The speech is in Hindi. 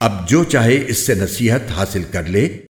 अब जो चाहे इससे नसीहत हासिल कर ले।